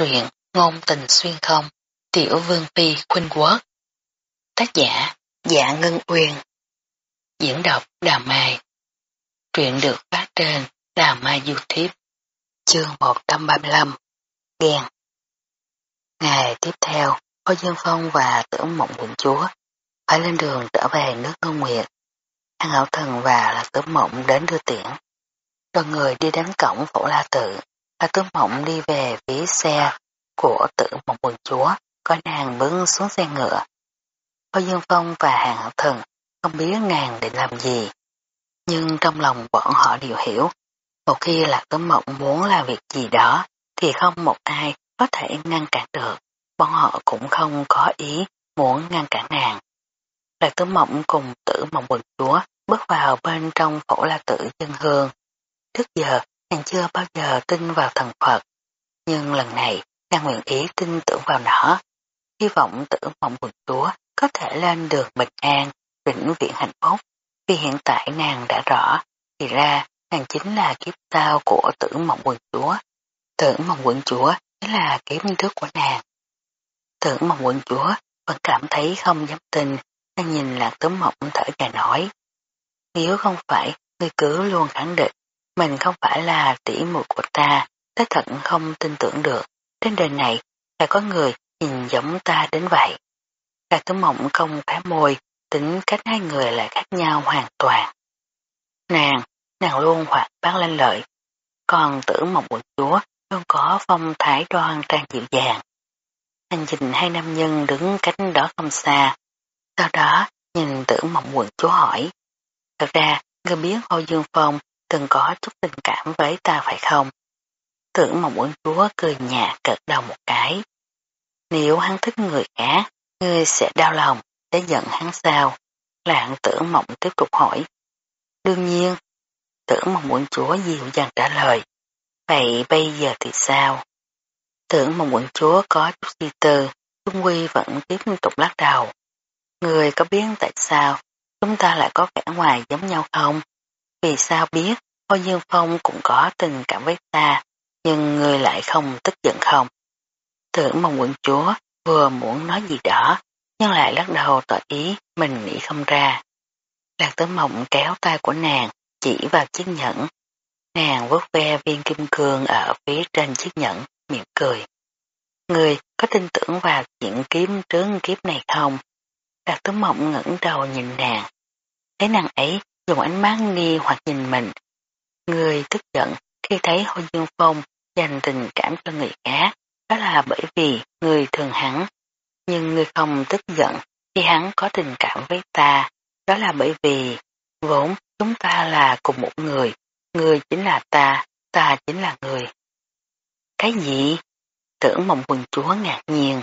Truyện Ngôn tình xuyên không Tiểu Vương Phi Khuynh Quốc. Tác giả Dạ Ngân Uyên. Diễn đọc Đà Mai. Truyện được phát trên Đà Mai Youtube. Chương 135 Ghen. Ngày tiếp theo, Phó Dương Phong và Tưởng Mộng Quận Chúa phải lên đường trở về nước Ngân Nguyệt. An Hảo Thần và là tưởng Mộng đến đưa tiễn. Đoàn người đi đến cổng phổ la tự. La Tướng Mộng đi về phía xe của tử một quần chúa, có nàng bước xuống xe ngựa. Có Dương Phong và Hàng Hậu Thần không biết nàng định làm gì. Nhưng trong lòng bọn họ đều hiểu, một khi là Tướng Mộng muốn làm việc gì đó, thì không một ai có thể ngăn cản được. Bọn họ cũng không có ý muốn ngăn cản nàng. Lạc Tướng Mộng cùng tử mộng quần chúa bước vào bên trong phổ la tử dân hương. Trước giờ Nàng chưa bao giờ tin vào thần Phật, nhưng lần này nàng nguyện ý tin tưởng vào nó, hy vọng tử mộng quần chúa có thể lên được bình an, vĩnh viễn hạnh phúc, vì hiện tại nàng đã rõ, thì ra nàng chính là kiếp sau của tử mộng quần chúa. Tử mộng quần chúa chính là kiếp trước của nàng. Tử mộng quần chúa vẫn cảm thấy không dám tin, nàng nhìn lạc tử mộng thở dài nói. Nếu không phải, người cứ luôn khẳng định mình không phải là tỷ muội của ta, ta thật không tin tưởng được. Trên đời này, lại có người nhìn giống ta đến vậy. Lạc tử mộng không khá môi, tính cách hai người lại khác nhau hoàn toàn. Nàng, nàng luôn hoạt bát lên lợi, còn tử mộng quận chúa luôn có phong thái đoan trang dịu dàng. Anh nhìn hai nam nhân đứng cách đó không xa, sau đó nhìn tử mộng quận chúa hỏi. Thật ra, người biết Hồ Dương Phong từng có chút tình cảm với ta phải không? Tưởng mộng quân chúa cười nhạt cợt đầu một cái. Nếu hắn thích người khác, ngươi sẽ đau lòng, sẽ giận hắn sao? Lạng tưởng mộng tiếp tục hỏi. Đương nhiên, tưởng mộng quận chúa dịu dàng trả lời. Vậy bây giờ thì sao? Tưởng mộng quận chúa có chút suy tư, Trung Quy vẫn tiếp tục lắc đầu. Người có biết tại sao chúng ta lại có vẻ ngoài giống nhau không? Vì sao biết Hồ Dương Phong cũng có tình cảm với ta, nhưng người lại không tức giận không? Tưởng mong quận chúa vừa muốn nói gì đó, nhưng lại lắc đầu tỏ ý mình nghĩ không ra. Lạc tử mộng kéo tay của nàng, chỉ vào chiếc nhẫn. Nàng vớt ve viên kim cương ở phía trên chiếc nhẫn, mỉm cười. Người có tin tưởng vào chuyện kiếm trướng kiếp này không? Lạc tử mộng ngẩng đầu nhìn nàng. Thấy nàng ấy dùng ánh mắt nghi hoặc nhìn mình. Người tức giận khi thấy Hồ Dương Phong dành tình cảm cho người khác, đó là bởi vì người thường hắn. Nhưng người không tức giận khi hắn có tình cảm với ta, đó là bởi vì vốn chúng ta là cùng một người, người chính là ta, ta chính là người. Cái gì? Tưởng mộng quần chúa ngạc nhiên.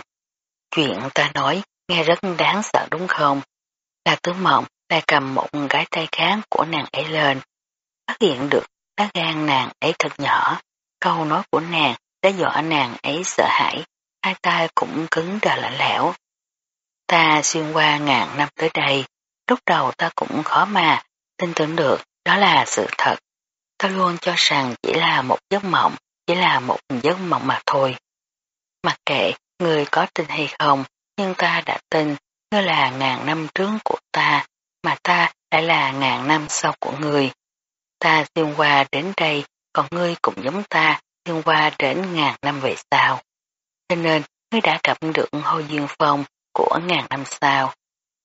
Chuyện ta nói nghe rất đáng sợ đúng không? Là tướng mộng ta cầm một cái tay kháng của nàng ấy lên, phát hiện được lá gan nàng ấy thật nhỏ, câu nói của nàng đã dọa nàng ấy sợ hãi, hai tay cũng cứng đờ lạnh lẽo. Ta xuyên qua ngàn năm tới đây, lúc đầu ta cũng khó mà tin tưởng được đó là sự thật. Ta luôn cho rằng chỉ là một giấc mộng, chỉ là một giấc mộng mà thôi. Mặc kệ người có tin hay không, nhưng ta đã tin ngươi là ngàn năm trước của ta, mà ta lại là ngàn năm sau của người. Ta xuyên qua đến đây, còn ngươi cũng giống ta xuyên qua đến ngàn năm về sau. Cho nên, ngươi đã gặp được Hồ Dương Phong của ngàn năm sau.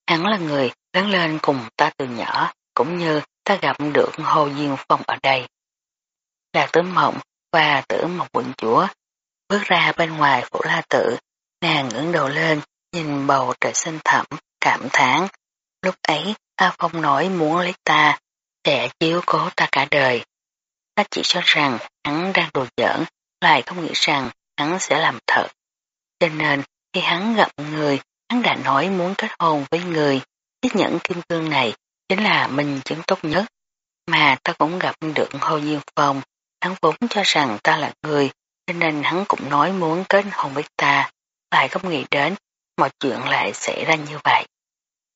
Hắn là người lớn lên cùng ta từ nhỏ, cũng như ta gặp được Hồ Dương Phong ở đây. Là tử mộng và tử mộng quận chúa, bước ra bên ngoài phủ la tự, nàng ngưỡng đầu lên, nhìn bầu trời xanh thẳm, cảm thán. Lúc ấy, ta Phong nói muốn lấy ta, sẽ chiếu cố ta cả đời. Ta chỉ cho rằng hắn đang đùa giỡn, lại không nghĩ rằng hắn sẽ làm thật. Cho nên, khi hắn gặp người, hắn đã nói muốn kết hôn với người. Chiếc nhẫn kim cương này chính là mình chứng tốt nhất. Mà ta cũng gặp được Hồ Diên Phong, hắn vốn cho rằng ta là người, cho nên hắn cũng nói muốn kết hôn với ta, lại không nghĩ đến mọi chuyện lại xảy ra như vậy.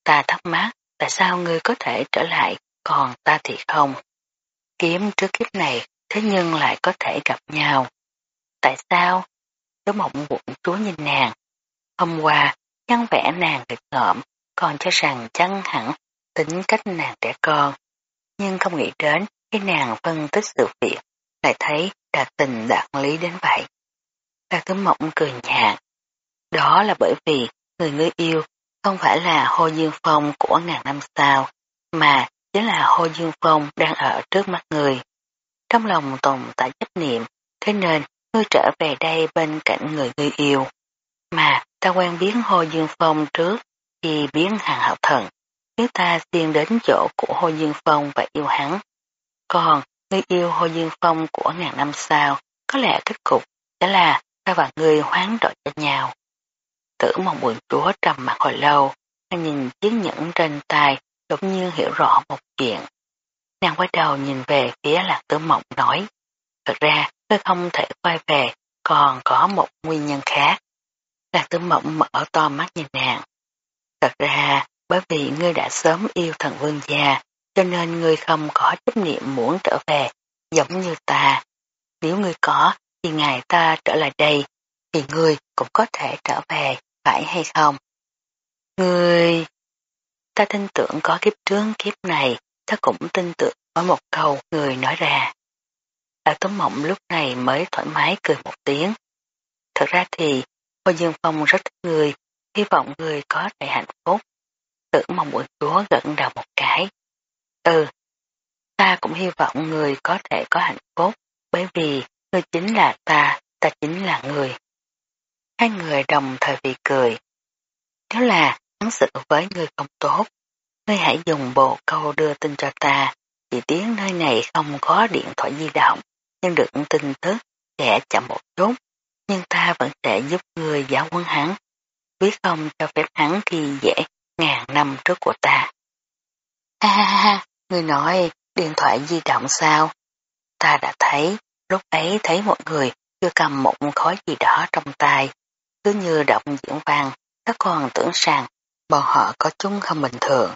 Ta thắc mắc, tại sao ngươi có thể trở lại, còn ta thì không? Kiếm trước kiếp này, thế nhưng lại có thể gặp nhau. Tại sao? tứ mộng quận chúa nhìn nàng. Hôm qua, nhân vẽ nàng được ngợm, còn cho rằng chăng hẳn tính cách nàng trẻ con. Nhưng không nghĩ đến khi nàng phân tích sự việc, lại thấy đạt tình đạt lý đến vậy. Đạt tứ mộng cười nhạt. Đó là bởi vì người ngươi yêu không phải là Hồ Dương Phong của ngàn năm sau, mà chính là Hồ Dương Phong đang ở trước mắt người. Trong lòng tồn tại chấp niệm, thế nên ngươi trở về đây bên cạnh người ngươi yêu. Mà ta quen biến Hồ Dương Phong trước khi biến hàng hậu thần, nếu ta tiên đến chỗ của Hồ Dương Phong và yêu hắn. Còn người yêu Hồ Dương Phong của ngàn năm sau, có lẽ kết cục sẽ là ta và người hoán đổi cho nhau. Tử mong buồn chúa trầm mặt hồi lâu, nàng nhìn chiếc nhẫn trên tay, đột nhiên hiểu rõ một chuyện. Nàng quay đầu nhìn về phía lạc tử mộng nói, thật ra tôi không thể quay về, còn có một nguyên nhân khác. Lạc tử mộng mở to mắt nhìn nàng. Thật ra, bởi vì ngươi đã sớm yêu thần vương gia, cho nên ngươi không có chấp niệm muốn trở về, giống như ta. Nếu ngươi có, thì ngày ta trở lại đây, thì ngươi cũng có thể trở về, phải hay không? người Ta tin tưởng có kiếp trước kiếp này, ta cũng tin tưởng có một câu người nói ra. Tạ Tống Mộng lúc này mới thoải mái cười một tiếng. Thật ra thì, Hồ Dương Phong rất thích người, hy vọng người có thể hạnh phúc. Tử mong buổi chúa gật đầu một cái. Ừ, ta cũng hy vọng người có thể có hạnh phúc, bởi vì người chính là ta, ta chính là người. Hai người đồng thời vì cười. Nếu là hắn sự với người không tốt, ngươi hãy dùng bộ câu đưa tin cho ta, Vì tiếng nơi này không có điện thoại di động, nhưng được tin tức sẽ chậm một chút, nhưng ta vẫn sẽ giúp người giáo huấn hắn, biết không cho phép hắn khi dễ ngàn năm trước của ta. Ha ha ha, người nói điện thoại di động sao? Ta đã thấy, lúc ấy thấy một người chưa cầm một khói gì đó trong tay, cứ như động diễn văn, các con tưởng rằng bọn họ có chúng không bình thường.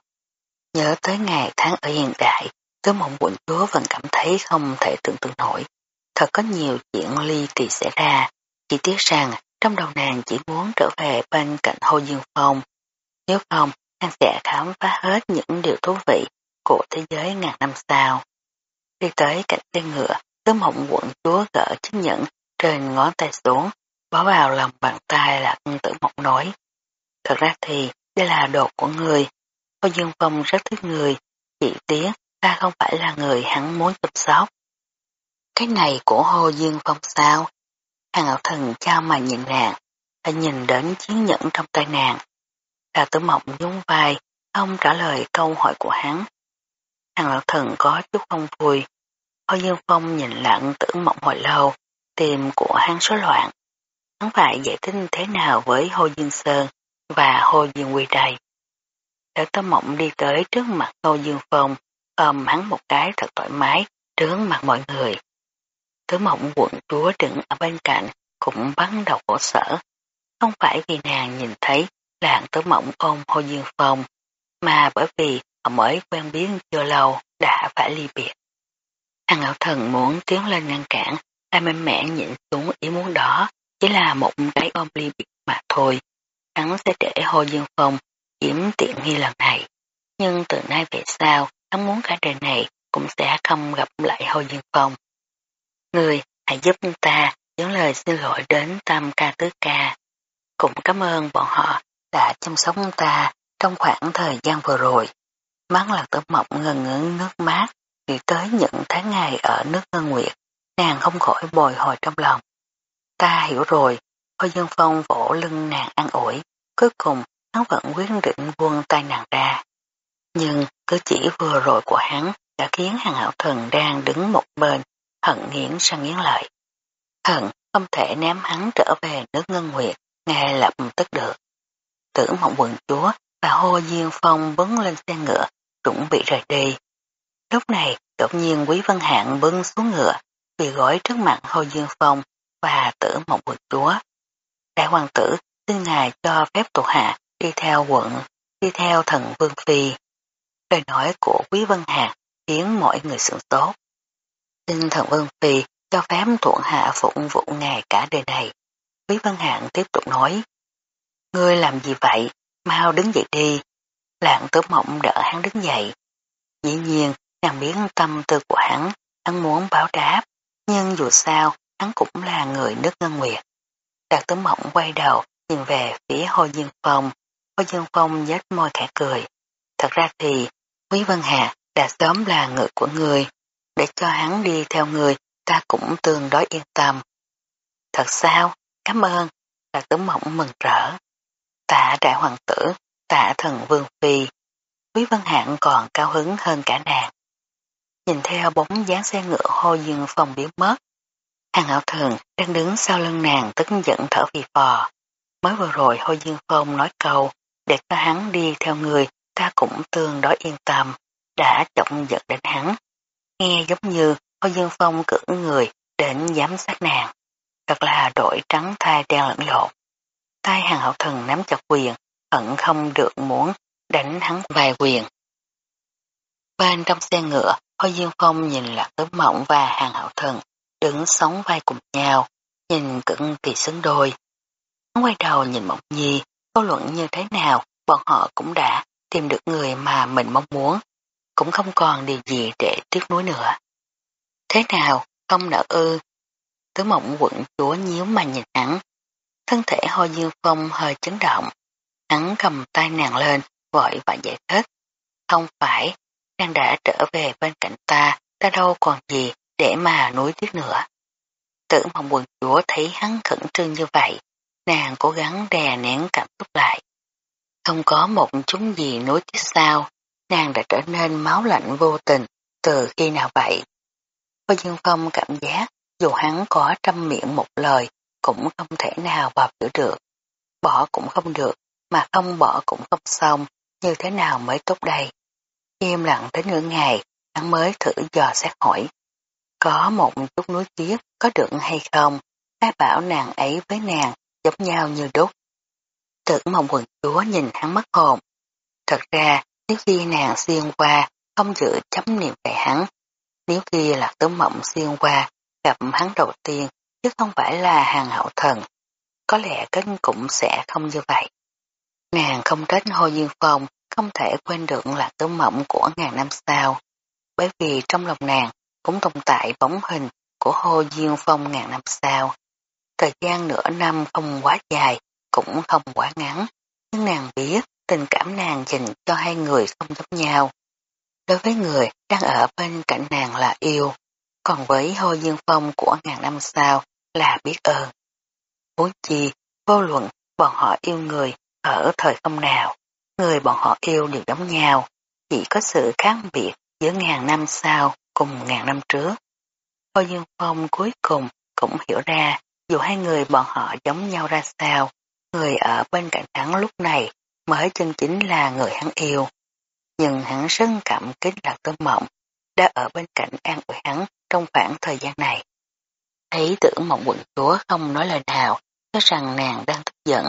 Nhớ tới ngày tháng ở hiện đại, tứ mộng quận chúa vẫn cảm thấy không thể tưởng tượng nổi. Thật có nhiều chuyện ly kỳ xảy ra, chỉ tiếc rằng trong đầu nàng chỉ muốn trở về bên cạnh Hồ Dương Phong. Nếu không, nàng sẽ khám phá hết những điều thú vị của thế giới ngàn năm sau. Đi tới cạnh xe ngựa, tứ mộng quận chúa gỡ chiếc nhẫn trên ngón tay xuống, bỏ vào lòng bàn tay là tử mộng nói. Thật ra thì đây là đồ của người. Hồ Dương Phong rất thích người, chỉ tiếc ta không phải là người hắn muốn chụp sóc. Cái này của Hồ Dương Phong sao? Hàng ngạo thần cho mà nhìn nàng, ta nhìn đến chiến nhẫn trong tay nàng. Đào tử mộng nhún vai, không trả lời câu hỏi của hắn. Hàng ngạo thần có chút không vui. Hồ Dương Phong nhìn lặng tử mộng hồi lâu, tìm của hắn số loạn. Hắn phải giải thích thế nào với Hồ diên Sơn và Hồ diên Quy đây. Đào tâm mộng đi tới trước mặt Hồ diên Phong, ôm hắn một cái thật thoải mái, trước mặt mọi người. Tứ mộng quận chúa đứng ở bên cạnh cũng bắt đầu cổ sở. Không phải vì nàng nhìn thấy làng tứ mộng ôm Hồ diên Phong, mà bởi vì họ mới quen biết chưa lâu đã phải ly biệt. Hàng ngạo thần muốn tiến lên ngăn cản, ta mạnh mẽ nhịn xuống ý muốn đó, chỉ là một cái ôm ly biệt mà thôi. Hắn sẽ để Hồ Dương Phong chiếm tiện nghi lần này. Nhưng từ nay về sau, hắn muốn cả đời này cũng sẽ không gặp lại Hồ Dương Phong. Người hãy giúp ta dẫn lời xin lỗi đến tam ca tứ ca. Cũng cảm ơn bọn họ đã chăm sóc ta trong khoảng thời gian vừa rồi. Mắn là tấm mộng ngần ngấn nước mát, nghĩ tới những tháng ngày ở nước Ngân Nguyệt, nàng không khỏi bồi hồi trong lòng. Ta hiểu rồi, Hồ Dương Phong vỗ lưng nàng ăn ủi, cuối cùng hắn vẫn quyết định buông tay nàng ra. Nhưng cứ chỉ vừa rồi của hắn đã khiến hàng hảo thần đang đứng một bên hận nghiến sang nghiến lợi. Hận không thể ném hắn trở về nước ngân nguyệt, ngay lập tức được. Tử mộng quần chúa và hô Diên Phong bấn lên xe ngựa, chuẩn bị rời đi. Lúc này, đột nhiên Quý Văn Hạng bưng xuống ngựa, bị gói trước mặt hô Diên Phong và tử mộng quần chúa. Đại hoàng tử xin ngài cho phép tù hạ đi theo quận, đi theo thần Vương Phi. Lời nói của Quý vân Hạng khiến mọi người sửng tốt. Xin thần Vương Phi cho phép thuận hạ phụng vụ ngài cả đời này. Quý vân Hạng tiếp tục nói. Ngươi làm gì vậy? Mau đứng dậy đi. Lạng tử mộng đỡ hắn đứng dậy. Dĩ nhiên, nàng biến tâm tư của hắn, hắn muốn báo đáp, nhưng dù sao, hắn cũng là người nước ngân nguyệt. Đạt tử mộng quay đầu, nhìn về phía Hồ Dương Phong. Hồ Dương Phong nhếch môi khẽ cười. Thật ra thì, Quý vân Hà đã sớm là người của người. Để cho hắn đi theo người, ta cũng tương đối yên tâm. Thật sao? Cảm ơn. Đạt tử mộng mừng rỡ. Tạ đại hoàng tử, tạ thần vương phi. Quý vân Hạng còn cao hứng hơn cả nàng. Nhìn theo bóng dáng xe ngựa hồ dương phong biến mất. Hàng hảo thần đang đứng sau lưng nàng tức giận thở phì phò. Mới vừa rồi hô dương phong nói câu, để cho hắn đi theo người, ta cũng tương đối yên tâm, đã trọng giận đến hắn. Nghe giống như hô dương phong cử người đến giám sát nàng. Thật là đội trắng thai đen lẫn lộn. Tay hàng hậu thần nắm chặt quyền, hận không được muốn đánh hắn vài quyền. Bên trong xe ngựa, Hồ Dương Phong nhìn là tớ Mộng và hàng hậu thần đứng sóng vai cùng nhau, nhìn cực kỳ xứng đôi. Hắn quay đầu nhìn Mộng Nhi, vô luận như thế nào, bọn họ cũng đã tìm được người mà mình mong muốn, cũng không còn điều gì để tiếc nuối nữa. Thế nào, không nợ ư? Tứ mộng quận chúa nhíu mà nhìn hắn, Thân thể hôi Dương Phong hơi chấn động. Hắn cầm tay nàng lên, vội và giải thích. Không phải, nàng đã trở về bên cạnh ta, ta đâu còn gì để mà nối tiếp nữa. Tử mong quần chúa thấy hắn khẩn trương như vậy, nàng cố gắng đè nén cảm xúc lại. Không có một chút gì nối tiếp sao, nàng đã trở nên máu lạnh vô tình, từ khi nào vậy? Hoa Dương Phong cảm giác dù hắn có trăm miệng một lời cũng không thể nào vào chữa được. Bỏ cũng không được, mà không bỏ cũng không xong, như thế nào mới tốt đây? Im lặng đến nửa ngày, hắn mới thử dò xét hỏi. Có một chút núi chiếc có được hay không? Ai bảo nàng ấy với nàng giống nhau như đúc. Tưởng mong quần chúa nhìn hắn mất hồn. Thật ra, nếu khi nàng xuyên qua, không giữ chấm niệm về hắn. Nếu khi là tướng mộng xuyên qua, gặp hắn đầu tiên chứ không phải là hàng hậu thần. Có lẽ kết cũng sẽ không như vậy. Nàng không trách Hồ Dương Phong không thể quên được là tứ mộng của ngàn năm sau, bởi vì trong lòng nàng cũng tồn tại bóng hình của Hồ Dương Phong ngàn năm sau. Thời gian nửa năm không quá dài, cũng không quá ngắn, nhưng nàng biết tình cảm nàng dành cho hai người không giống nhau. Đối với người đang ở bên cạnh nàng là yêu, còn với Hồ Dương Phong của ngàn năm sau là biết ơn. Muốn chi, vô luận bọn họ yêu người ở thời không nào, người bọn họ yêu đều giống nhau, chỉ có sự khác biệt giữa ngàn năm sau cùng ngàn năm trước. Hồ Dương Phong cuối cùng cũng hiểu ra dù hai người bọn họ giống nhau ra sao, người ở bên cạnh hắn lúc này mới chân chính là người hắn yêu. Nhưng hắn rất cảm kích là tơ mộng, đã ở bên cạnh an ủi hắn trong khoảng thời gian này. Thấy tưởng mộng quận chúa không nói lời nào, cho rằng nàng đang tức giận,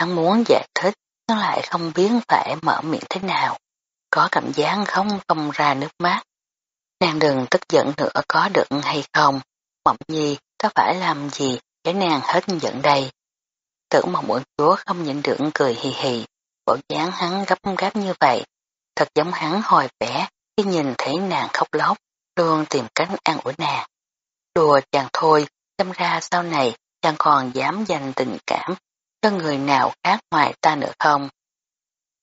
hắn muốn giải thích, nhưng lại không biết phải mở miệng thế nào. Có cảm giác không không ra nước mắt. Nàng đừng tức giận nữa có được hay không, mộng nhi có phải làm gì để nàng hết giận đây. Tưởng mộng quận chúa không nhịn được cười hì hì, bộ dáng hắn gấp gáp như vậy, thật giống hắn hồi vẻ khi nhìn thấy nàng khóc lóc, luôn tìm cách an ủi nàng. Đùa chàng thôi, xem ra sau này chàng còn dám dành tình cảm cho người nào khác ngoài ta nữa không?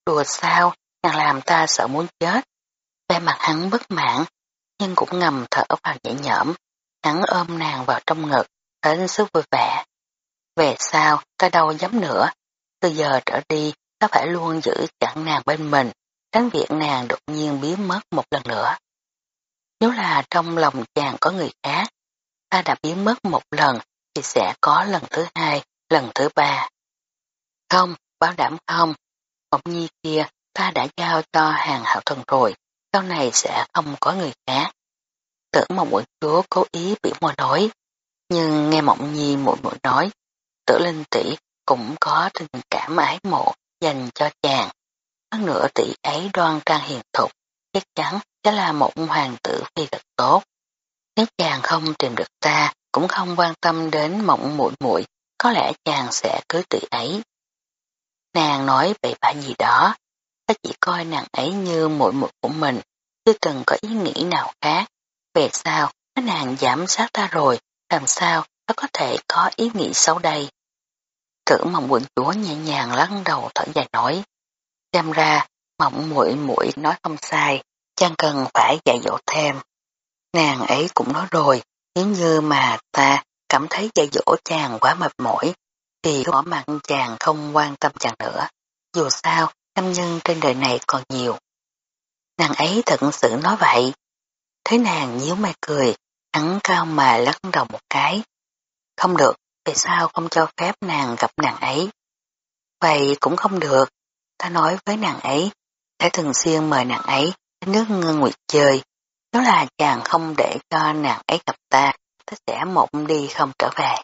Đùa sao, nàng làm ta sợ muốn chết. Vẻ mặt hắn bất mãn, nhưng cũng ngầm thở vào nhẹ nhõm, hắn ôm nàng vào trong ngực, hết sức vui vẻ. Về sau, ta đâu dám nữa, từ giờ trở đi, ta phải luôn giữ chặn nàng bên mình, tránh việc nàng đột nhiên biến mất một lần nữa. Nếu là trong lòng chàng có người khác, ta đã biến mất một lần thì sẽ có lần thứ hai, lần thứ ba. Không, bảo đảm không. Mộng nhi kia ta đã giao cho hàng hậu thần rồi, sau này sẽ không có người khác. Tưởng mộng mũi chúa cố ý bị mùa nói, nhưng nghe mộng nhi mũi mũi nói, tử linh tỷ cũng có tình cảm ái mộ dành cho chàng. Hơn nữa tỷ ấy đoan trang hiền thục, chắc chắn sẽ là một hoàng tử phi thật tốt. Nếu chàng không tìm được ta, cũng không quan tâm đến mộng muội muội có lẽ chàng sẽ cưới tỷ ấy. Nàng nói bậy bạ gì đó, ta chỉ coi nàng ấy như muội muội của mình, chưa cần có ý nghĩ nào khác. Về sao, nếu nàng giảm sát ta rồi, làm sao ta có thể có ý nghĩ xấu đây? Thử mộng quận chúa nhẹ nhàng lăn đầu thở dài nói. Xem ra, mộng muội muội nói không sai, chẳng cần phải dạy dỗ thêm. Nàng ấy cũng nói rồi, nếu như mà ta cảm thấy dạy dỗ chàng quá mệt mỏi, thì bỏ mặn chàng không quan tâm chàng nữa. Dù sao, nam nhân trên đời này còn nhiều. Nàng ấy thật sự nói vậy. Thế nàng nhíu mày cười, hắn cao mà lắc đầu một cái. Không được, vì sao không cho phép nàng gặp nàng ấy? Vậy cũng không được. Ta nói với nàng ấy, đã thường xuyên mời nàng ấy đến nước ngân nguyệt chơi. Nếu là chàng không để cho nàng ấy gặp ta, ta sẽ mộng đi không trở về.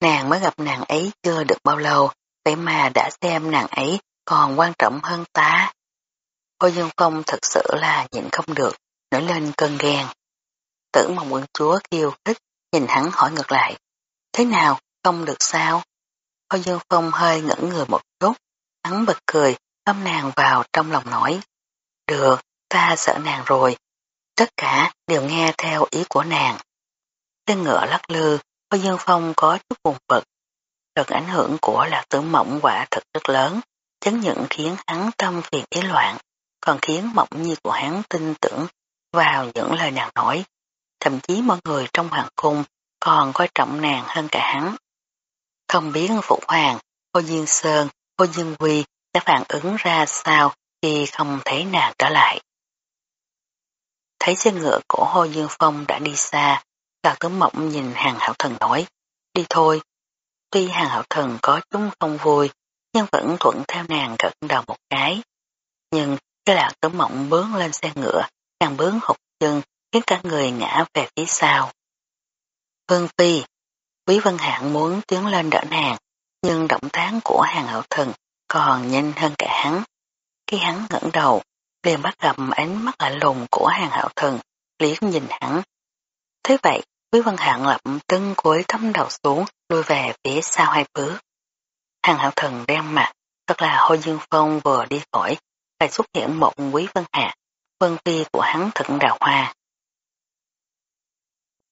Nàng mới gặp nàng ấy chưa được bao lâu, vậy mà đã xem nàng ấy còn quan trọng hơn ta. Hồ Dương Phong thật sự là nhịn không được, nổi lên cơn ghen. Tử mong quân chúa kêu khích, nhìn hắn hỏi ngược lại. Thế nào, không được sao? Hồ Dương Phong hơi ngẩn người một chút, hắn bật cười, ôm nàng vào trong lòng nói. Được, ta sợ nàng rồi. Tất cả đều nghe theo ý của nàng. Tên ngựa lắc lư, Hồ Dương Phong có chút buồn bực. Lực ảnh hưởng của lạc tử mộng quả thật rất lớn, chấn những khiến hắn tâm phiền ý loạn, còn khiến mộng nhi của hắn tin tưởng vào những lời nàng nói. Thậm chí mọi người trong hoàng cung còn coi trọng nàng hơn cả hắn. Không biết Phụ Hoàng, cô Duyên Sơn, cô Duyên Quy sẽ phản ứng ra sao khi không thấy nàng trở lại. Thấy xe ngựa của Hồ Dương Phong đã đi xa, Cao Tướng Mộng nhìn hàng hảo thần nói, đi thôi. Tuy hàng hảo thần có chúng không vui, nhưng vẫn thuận theo nàng gật đầu một cái. Nhưng cái là tử mộng bướng lên xe ngựa, nàng bướng hụt chân, khiến cả người ngã về phía sau. Vương Phi, Quý Vân Hạng muốn tiến lên đỡ nàng, nhưng động tác của hàng hậu thần còn nhanh hơn cả hắn. Khi hắn ngẩng đầu, liền bắt gặp ánh mắt lạnh lùng của hàng hậu thần, liếc nhìn hắn. Thế vậy, Quý Vân Hạng lập tưng cuối thâm đầu xuống, lùi về phía sau hai bước. Hàng hạo thần đen mặt, thật là Hôi Dương Phong vừa đi khỏi, lại xuất hiện một Quý Vân hạ, Vân Phi của hắn thận đào hoa.